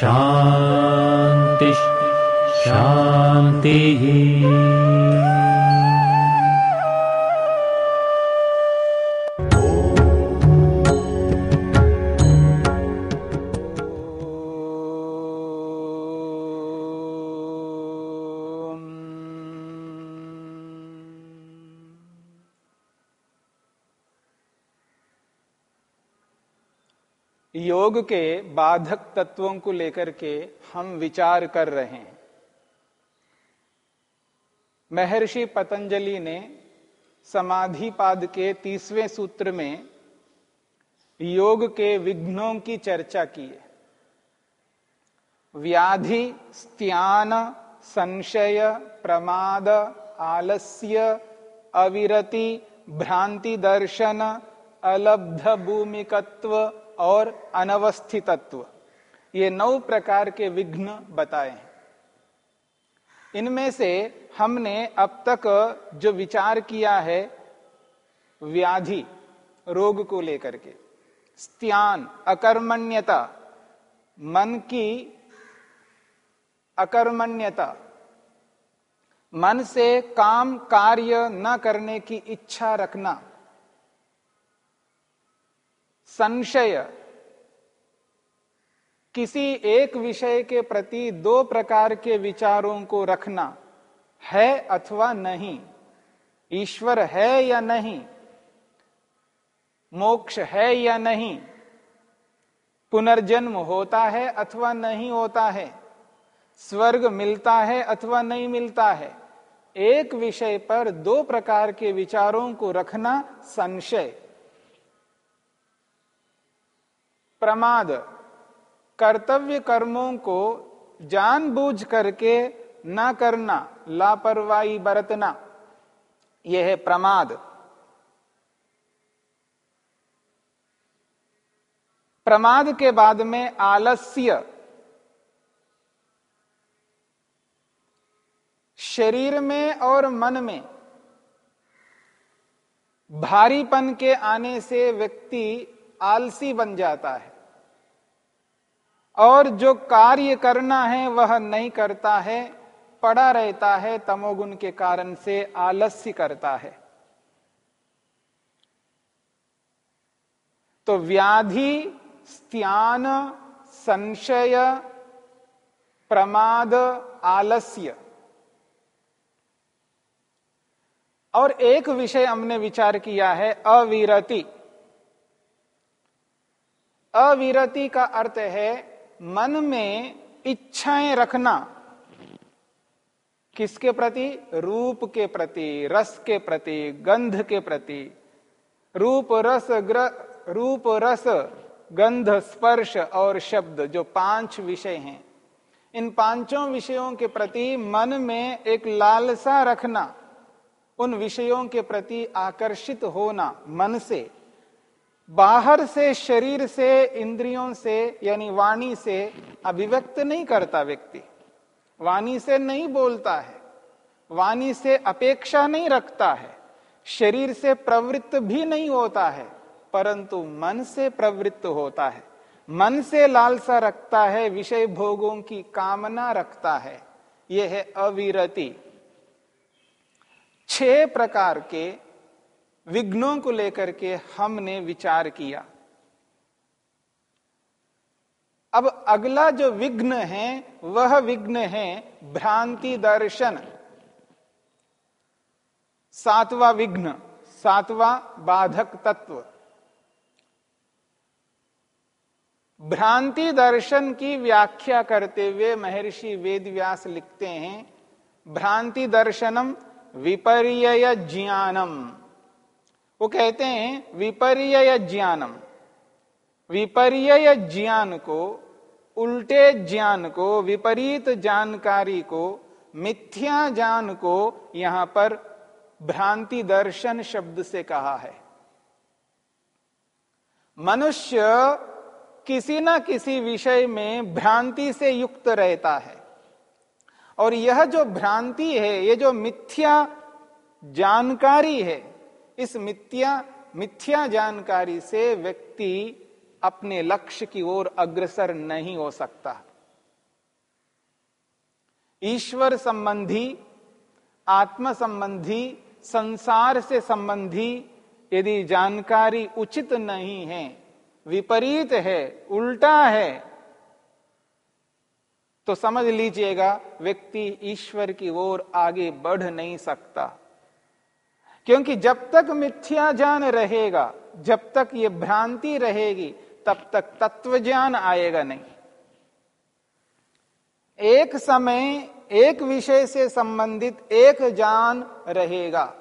शान्तिः शान्तिः योग के बाधक तत्वों को लेकर के हम विचार कर रहे हैं। महर्षि पतंजलि ने समाधि पाद के तीसवें सूत्र में योग के विघ्नों की चर्चा की है। व्याधि, स्त्यान, संशय, प्रमाद, आलस्य, अविरति, भ्रांति दर्शन, अलब्ध भूमिकत्व और अनवस्थितत्व। ये नौ प्रकार के विघ्न बताए हैं। इनमें से हमने अब तक जो विचार किया है, व्याधि, रोग को लेकर के, स्त्यान, अकर्मण्यता, मन की अकर्मण्यता, मन से काम कार्य न करने की इच्छा रखना संशय। किसी एक विषय के प्रति दो प्रकार के विचारों को रखना है अथवा नहीं। ईश्वर है या नहीं? मोक्ष है या नहीं? पुनर्जन्म होता है अथवा नहीं होता है? स्वर्ग मिलता है अथवा नहीं मिलता है? एक विषय पर दो प्रकार के विचारों को रखना संशय। प्रमाद। कर्तव्य कर्मों को जानबूझ करके न करना, लापरवाही बरतना। यह है प्रमाद। प्रमाद के बाद में आलस्य। शरीर में और मन में। भारीपन के आने से व्यक्ति आलसी बन जाता है। और जो कार्य करना है, वह नहीं करता है, पड़ा रहता है, तमोगुण के कारण से आलस्य करता है। तो व्याधि, स्त्यान, संशय, प्रमाद, आलस्य। और एक विषय हमने विचार किया है, अविरति। अविरति का अर्थ है मन में इच्छाएँ रखना। किसके प्रति? रूप के प्रति, रस के प्रति, गंध के प्रति। रूप रस ग्र, रूप रस, गंध स्पर्श और शब्द, जो पाँच विषय हैं। इन पाँचों विषयों के प्रति मन में एक लालसा रखना। उन विषयों के प्रति आकर्षित होना मन से। बाहर से, शरीर से, इंद्रियों से, यानी वाणी से अभिव्यक्त नहीं करता व्यक्ति। वाणी से नहीं बोलता है। वाणी से अपेक्षा नहीं रखता है। शरीर से प्रवृत्त भी नहीं होता है, परंतु मन से प्रवृत्त होता है। मन से लालसा रखता है, विषय भोगों की कामना रखता है। यह है अविरति। छह प्रकार के विघ्नों को लेकर के हमने विचार किया। अब अगला जो विघ्न है, वह विघ्न है भ्रांति दर्शन। सातवा विघ्न, सातवा बाधक तत्व। भ्रांति दर्शन की व्याख्या करते हुए महर्षि वेदव्यास लिखते हैं, भ्रांति दर्शनम विपर्य ज्ञानम। वो कहते हैं विपर्य ज्ञानम। विपर्य ज्ञान को, उल्टे ज्ञान को, विपरीत जानकारी को, मिथ्या ज्ञान को यहाँ पर भ्रांति दर्शन शब्द से कहा है। मनुष्य किसी ना किसी विषय में भ्रांति से युक्त रहता है। और यह जो भ्रांति है, ये जो मिथ्या जानकारी है इस मिथ्या मिथ्या जानकारी से व्यक्ति अपने लक्ष्य की ओर अग्रसर नहीं हो सकता। ईश्वर संबंधी, आत्म संबंधी, संसार से संबंधी यदि जानकारी उचित नहीं है, विपरीत है, उल्टा है तो समझ लीजिएगा, व्यक्ति ईश्वर की ओर आगे बढ़ नहीं सकता। क्योंकि जब तक मिथ्या ज्ञान रहेगा, जब तक ये भ्रांति रहेगी, तब तक तत्व ज्ञान आएगा नहीं। एक समय, एक विषय से संबंधित एक ज्ञान रहेगा।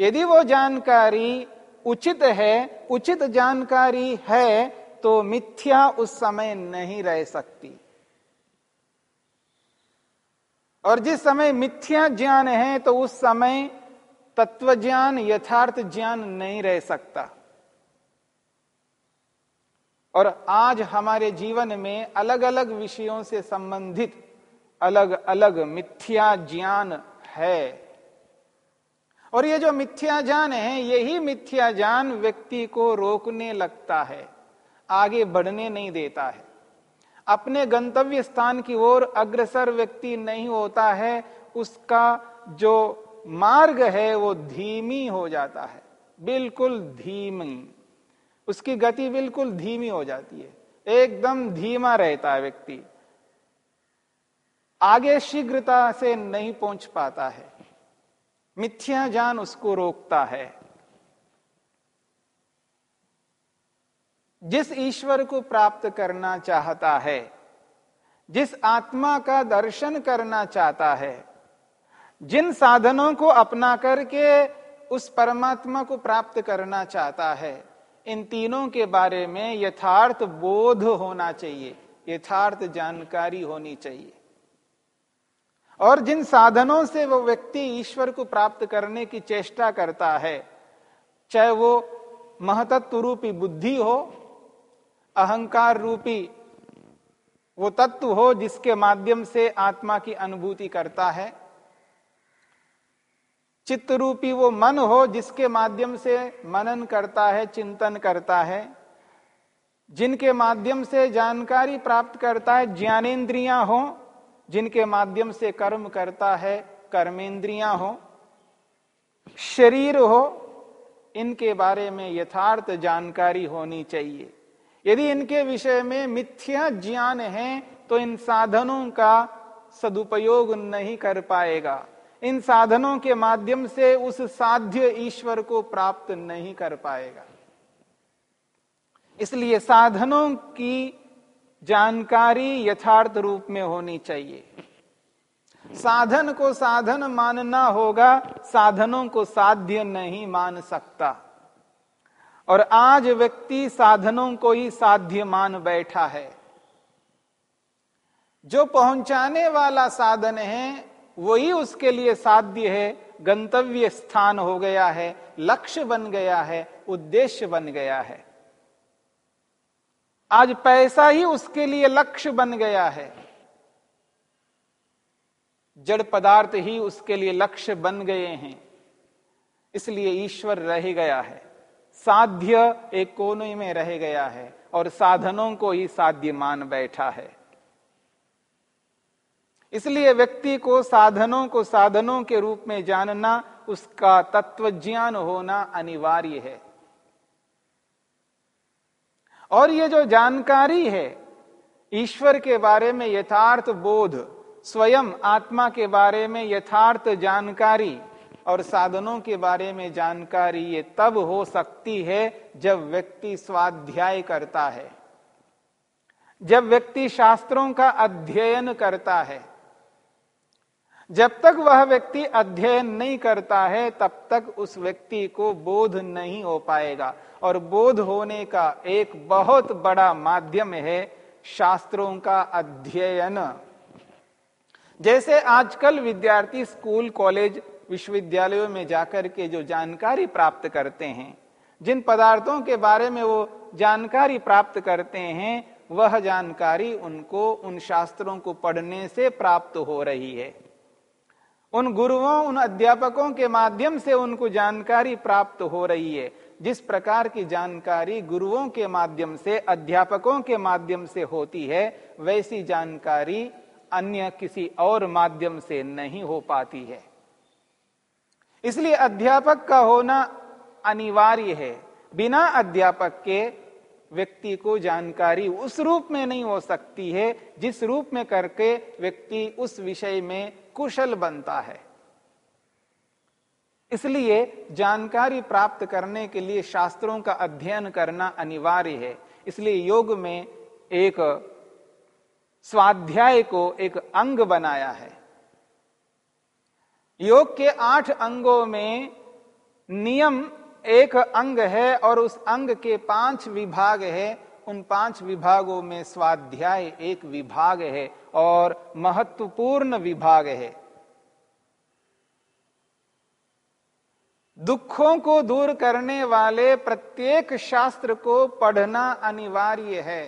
यदि वो जानकारी उचित है, उचित जानकारी है तो मिथ्या उस समय नहीं रह सकती। और जिस समय मिथ्या ज्ञान है तो उस समय तत्व ज्ञान यथार्थ ज्ञान नहीं रह सकता। और आज हमारे जीवन में अलग अलग विषयों से संबंधित अलग अलग मिथ्या ज्ञान है। और ये जो मिथ्या ज्ञान है, यही मिथ्या ज्ञान व्यक्ति को रोकने लगता है, आगे बढ़ने नहीं देता है। अपने गंतव्य स्थान की ओर अग्रसर व्यक्ति नहीं होता है, उसका जो मार्ग है, वो धीमी हो जाता है। बिल्कुल धीमी। उसकी गति बिल्कुल धीमी हो जाती है। एकदम धीमा रहता है व्यक्ति। आगे शीघ्रता से नहीं पहुँच पाता है। मिथ्या ज्ञान उसको रोकता है। जिस ईश्वर को प्राप्त करना चाहता है, जिस आत्मा का दर्शन करना चाहता है जिन साधनों को अपना करके उस परमात्मा को प्राप्त करना चाहता है, इन तीनों के बारे में यथार्थ बोध होना चाहिए, यथार्थ जानकारी होनी चाहिए। और जिन साधनों से वो व्यक्ति ईश्वर को प्राप्त करने की चेष्टा करता है, चाहे वो महतत्व रूपी बुद्धि हो अहंकार रूपी वो तत्व हो जिसके माध्यम से आत्मा की अनुभूति करता है चित्त रूपी वो मन हो जिसके माध्यम से मनन करता है, चिंतन करता है, जिनके माध्यम से जानकारी प्राप्त करता है, ज्ञानेन्द्रियाँ हो, जिनके माध्यम से कर्म करता है, कर्मेंद्रियाँ हो, शरीर हो, इनके बारे में यथार्थ जानकारी होनी चाहिए। यदि इनके विषय में मिथ्या ज्ञान है तो इन साधनों का सदुपयोग नहीं कर पाएगा। इन साधनों के माध्यम से उस साध्य ईश्वर को प्राप्त नहीं कर पाएगा। इसलिए साधनों की जानकारी यथार्थ रूप में होनी चाहिए। साधन को साधन मानना होगा, साधनों को साध्य नहीं मान सकता। और आज व्यक्ति साधनों को ही साध्य मान बैठा है। जो पहुँचाने वाला साधन है वही उसके लिए साध्य है, गंतव्य स्थान हो गया है, लक्ष्य बन गया है, उद्देश्य बन गया है। आज पैसा ही उसके लिए लक्ष्य बन गया है। जड़ पदार्थ ही उसके लिए लक्ष्य बन गए हैं। इसलिए ईश्वर रह गया है। साध्य एक कोने में रह गया है और साधनों को ही साध्य मान बैठा है। इसलिए व्यक्ति को साधनों को साधनों के रूप में जानना, उसका तत्व ज्ञान होना अनिवार्य है। और ये जो जानकारी है, ईश्वर के बारे में यथार्थ बोध, स्वयं आत्मा के बारे में यथार्थ जानकारी और साधनों के बारे में जानकारी, ये तब हो सकती है जब व्यक्ति स्वाध्याय करता है। जब व्यक्ति शास्त्रों का अध्ययन करता है जब तक वह व्यक्ति अध्ययन नहीं करता है, तब तक उस व्यक्ति को बोध नहीं हो पाएगा। और बोध होने का एक बहुत बड़ा माध्यम है शास्त्रों का अध्ययन। जैसे आजकल विद्यार्थी स्कूल, कॉलेज, विश्वविद्यालयों में जाकर के जो जानकारी प्राप्त करते हैं, जिन पदार्थों के बारे में वो जानकारी प्राप्त करते हैं, वह जानकारी उनको उन शास्त्रों को पढ़ने से प्राप्त हो रही है। उन गुरुओं, उन अध्यापकों के माध्यम से उनको जानकारी प्राप्त हो रही है। जिस प्रकार की जानकारी गुरुओं के माध्यम से, अध्यापकों के माध्यम से होती है, वैसी जानकारी अन्य किसी और माध्यम से नहीं हो पाती है। इसलिए अध्यापक का होना अनिवार्य है। बिना अध्यापक के व्यक्ति को जानकारी उस रूप में नहीं हो सकती है, जिस रूप में करके व्यक्ति उस विषय में कुशल बनता है। इसलिए जानकारी प्राप्त करने के लिए शास्त्रों का अध्ययन करना अनिवार्य है। इसलिए योग में एक स्वाध्याय को एक अंग बनाया है। योग के आठ अंगों में नियम एक अंग है और उस अंग के पाँच विभाग है। उन पाँच विभागों में स्वाध्याय एक विभाग है और महत्वपूर्ण विभाग है। दुखों को दूर करने वाले प्रत्येक शास्त्र को पढ़ना अनिवार्य है।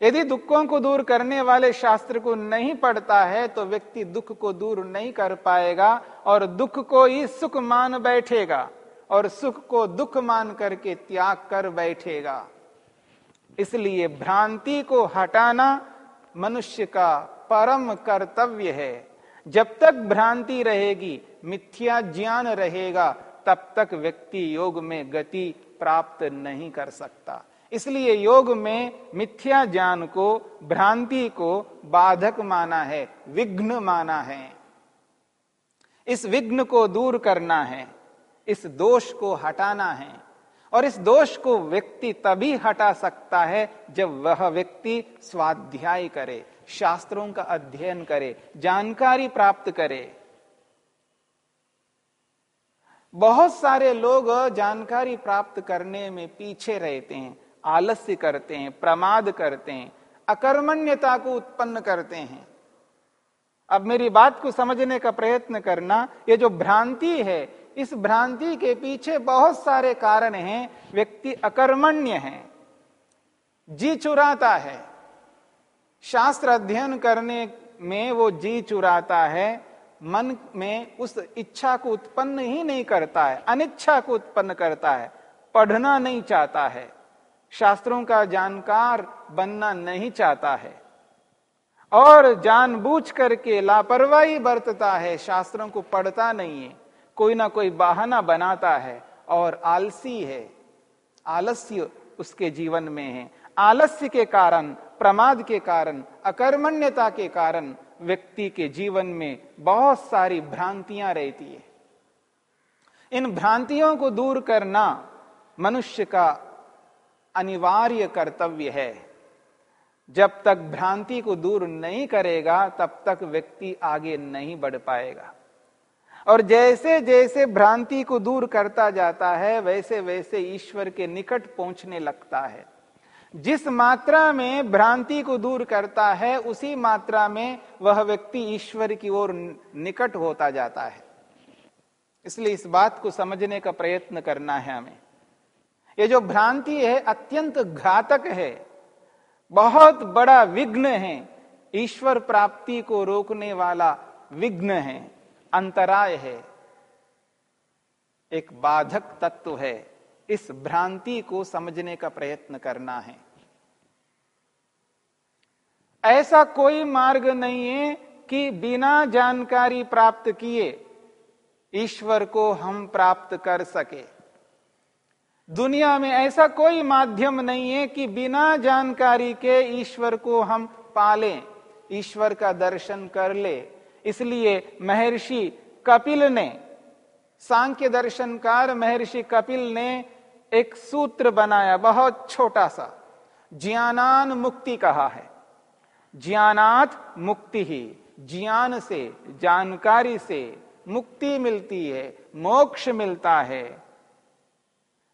यदि दुखों को दूर करने वाले शास्त्र को नहीं पढ़ता है तो व्यक्ति दुख को दूर नहीं कर पाएगा और दुख को ही सुख मान बैठेगा। और सुख को दुख मान करके त्याग कर बैठेगा। इसलिए भ्रांति को हटाना मनुष्य का परम कर्तव्य है। जब तक भ्रांति रहेगी, मिथ्या ज्ञान रहेगा, तब तक व्यक्ति योग में गति प्राप्त नहीं कर सकता। इसलिए योग में मिथ्या ज्ञान को, भ्रांति को बाधक माना है, विघ्न माना है। इस विघ्न को दूर करना है। इस दोष को हटाना है। और इस दोष को व्यक्ति तभी हटा सकता है जब वह व्यक्ति स्वाध्याय करे, शास्त्रों का अध्ययन करे, जानकारी प्राप्त करे। बहुत सारे लोग जानकारी प्राप्त करने में पीछे रहते हैं, आलस्य करते हैं, प्रमाद करते हैं, अकर्मण्यता को उत्पन्न करते हैं। अब मेरी बात को समझने का प्रयत्न करना, ये जो भ्रांति है इस भ्रांति के पीछे बहुत सारे कारण हैं, व्यक्ति अकर्मण्य है। जी चुराता है। शास्त्र अध्ययन करने में वो जी चुराता है, मन में उस इच्छा को उत्पन्न ही नहीं करता है, अनिच्छा को उत्पन्न करता है, पढ़ना नहीं चाहता है। शास्त्रों का जानकार बनना नहीं चाहता है। और जानबूझ करके लापरवाही बरतता है, शास्त्रों को पढ़ता नहीं है। कोई ना कोई बहाना बनाता है और आलसी है। आलस्य उसके जीवन में है। आलस्य के कारण, प्रमाद के कारण, अकर्मण्यता के कारण व्यक्ति के जीवन में बहुत सारी भ्रांतियाँ रहती है। इन भ्रांतियों को दूर करना मनुष्य का अनिवार्य कर्तव्य है। जब तक भ्रांति को दूर नहीं करेगा, तब तक व्यक्ति आगे नहीं बढ़ पाएगा। और जैसे जैसे भ्रांति को दूर करता जाता है, वैसे वैसे ईश्वर के निकट पहुँचने लगता है। जिस मात्रा में भ्रांति को दूर करता है, उसी मात्रा में वह व्यक्ति ईश्वर की ओर निकट होता जाता है। इसलिए इस बात को समझने का प्रयत्न करना है हमें। ये जो भ्रांति है, अत्यंत घातक है, बहुत बड़ा विघ्न है। ईश्वर प्राप्ति को रोकने वाला विघ्न है। अंतराय है। एक बाधक तत्व है। इस भ्रांति को समझने का प्रयत्न करना है। ऐसा कोई मार्ग नहीं है कि बिना जानकारी प्राप्त किए ईश्वर को हम प्राप्त कर सके। दुनिया में ऐसा कोई माध्यम नहीं है कि बिना जानकारी के ईश्वर को हम पालें, ईश्वर का दर्शन कर ले। इसलिए महर्षि कपिल ने, सांख्य दर्शनकार महर्षि कपिल ने एक सूत्र बनाया, बहुत छोटा सा। ज्ञानान मुक्ति कहा है। ज्ञानात मुक्ति ही ज्ञान से, जानकारी से मुक्ति मिलती है, मोक्ष मिलता है।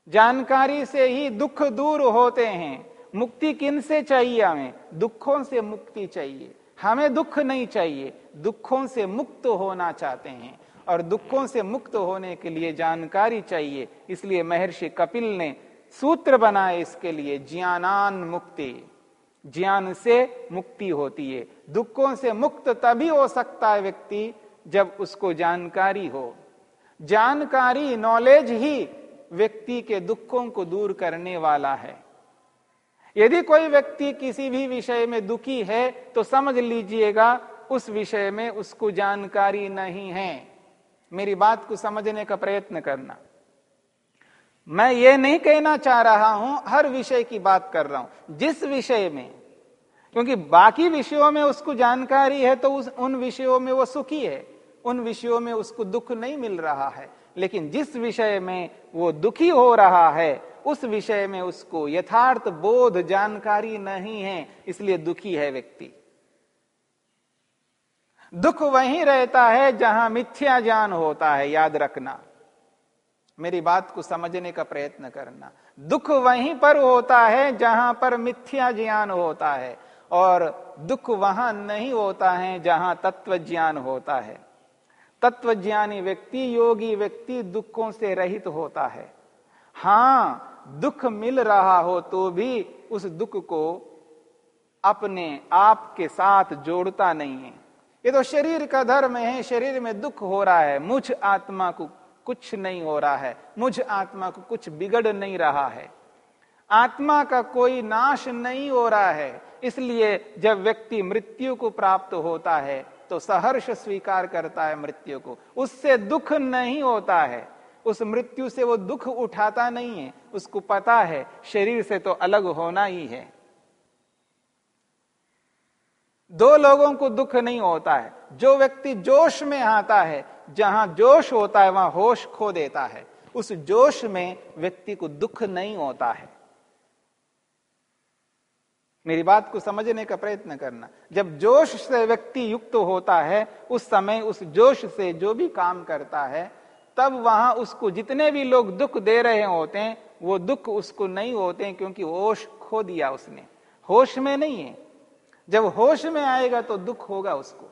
जानकारी से ही दुख दूर होते हैं। मुक्ति किन से चाहिए हमें? दुखों से मुक्ति चाहिए। हमें दुख नहीं चाहिए। दुखों से मुक्त होना चाहते हैं और दुखों से मुक्त होने के लिए जानकारी चाहिए। इसलिए महर्षि कपिल ने सूत्र बनाए इसके लिए, ज्ञानान मुक्ति। ज्ञान से मुक्ति होती है। दुखों से मुक्त तभी हो सकता है व्यक्ति जब उसको जानकारी हो। जानकारी नॉलेज ही व्यक्ति के दुखों को दूर करने वाला है। यदि कोई व्यक्ति किसी भी विषय में दुखी है तो समझ लीजिएगा उस विषय में उसको जानकारी नहीं है। मेरी बात को समझने का प्रयत्न करना। मैं ये नहीं कहना चाह रहा हूँ, हर विषय की बात कर रहा हूँ। जिस विषय में, क्योंकि बाकी विषयों में उसको जानकारी है तो उस, उन विषयों में वो सुखी है। उन विषयों में उसको दुख नहीं मिल रहा है। लेकिन जिस विषय में वो दुखी हो रहा है, उस विषय में उसको यथार्थ बोध, जानकारी नहीं है, इसलिए दुखी है व्यक्ति। दुख वहीं रहता है जहाँ मिथ्या ज्ञान होता है, याद रखना। मेरी बात को समझने का प्रयत्न करना। दुख वहीं पर होता है जहाँ पर मिथ्या ज्ञान होता है, और दुख वहाँ नहीं होता है जहाँ तत्व ज्ञान होता है। तत्व ज्ञानी व्यक्ति, योगी व्यक्ति दुखों से रहित होता है। हाँ, दुख मिल रहा हो तो भी उस दुख को अपने आप के साथ जोड़ता नहीं है। ये तो शरीर का धर्म है, शरीर में दुख हो रहा है, मुझ आत्मा को कुछ नहीं हो रहा है, मुझ आत्मा को कुछ बिगड़ नहीं रहा है। आत्मा का कोई नाश नहीं हो रहा है, इसलिए जब व्यक्ति मृत्यु को प्राप्त होता है तो सहर्ष स्वीकार करता है मृत्यु को। उससे दुख नहीं होता है, उस मृत्यु से वो दुख उठाता नहीं है, उसको पता है, शरीर से तो अलग होना ही है। दो लोगों को दुख नहीं होता है। जो व्यक्ति जोश में आता है, जहाँ जोश होता है, वहाँ होश खो देता है। उस जोश में व्यक्ति को दुख नहीं होता है। मेरी बात को समझने का प्रयत्न करना। जब जोश से व्यक्ति युक्त होता है, उस समय उस जोश से जो भी काम करता है, तब वहाँ उसको जितने भी लोग दुख दे रहे होते हैं, वो दुख उसको नहीं होते क्योंकि होश खो दिया उसने। होश में नहीं है। जब होश में आएगा तो दुख होगा उसको।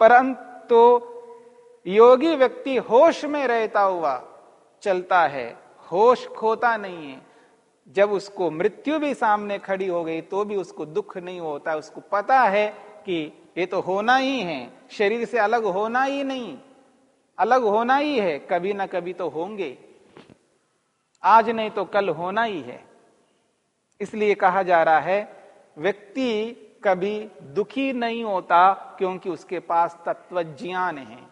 परंतु योगी व्यक्ति होश में रहता हुआ चलता है, होश खोता नहीं है। जब उसको मृत्यु भी सामने खड़ी हो गई तो भी उसको दुख नहीं होता। उसको पता है कि ये तो होना ही है, शरीर से अलग होना ही नहीं। अलग होना ही है, कभी ना कभी तो होंगे। आज नहीं तो कल होना ही है। इसलिए कहा जा रहा है, व्यक्ति कभी दुखी नहीं होता क्योंकि उसके पास तत्व ज्ञान है।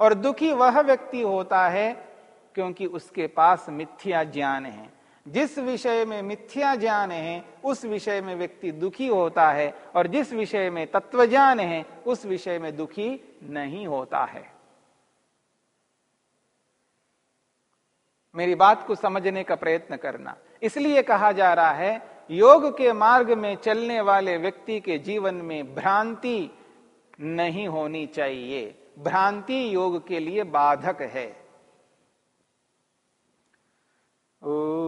और दुखी वह व्यक्ति होता है क्योंकि उसके पास मिथ्या ज्ञान है। जिस विषय में मिथ्या ज्ञान है, उस विषय में व्यक्ति दुखी होता है। और जिस विषय में तत्व ज्ञान है, उस विषय में दुखी नहीं होता है। मेरी बात को समझने का प्रयत्न करना। इसलिए कहा जा रहा है योग के मार्ग में चलने वाले व्यक्ति के जीवन में भ्रांति नहीं होनी चाहिए। भ्रांति योग के लिए बाधक है। ओ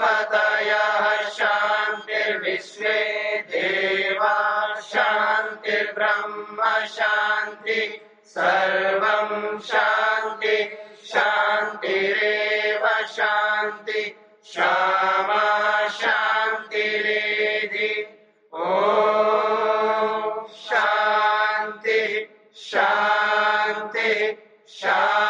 वनस्पतयः शान्तिर्विश्वे देवा, शान्तिर्ब्रह्म, शान्ति सर्वम् शांति शान्तिरेव शान्ति श्यामा शान्तिरेधि। ॐ शांति शान्तिः, शान्ति।